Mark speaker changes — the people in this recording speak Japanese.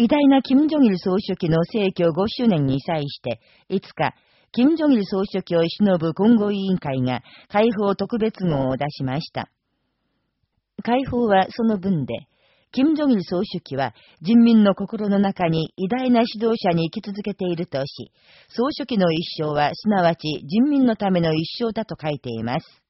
Speaker 1: 偉大な金正日総書記の逝去5周年に際して、5日、金正日総書記を忍ぶ今後委員会が解放特別号を出しました。解放はその分で、金正日総書記は人民の心の中に偉大な指導者に生き続けているとし、総書記の一生はすなわち人民のための一生だと書いています。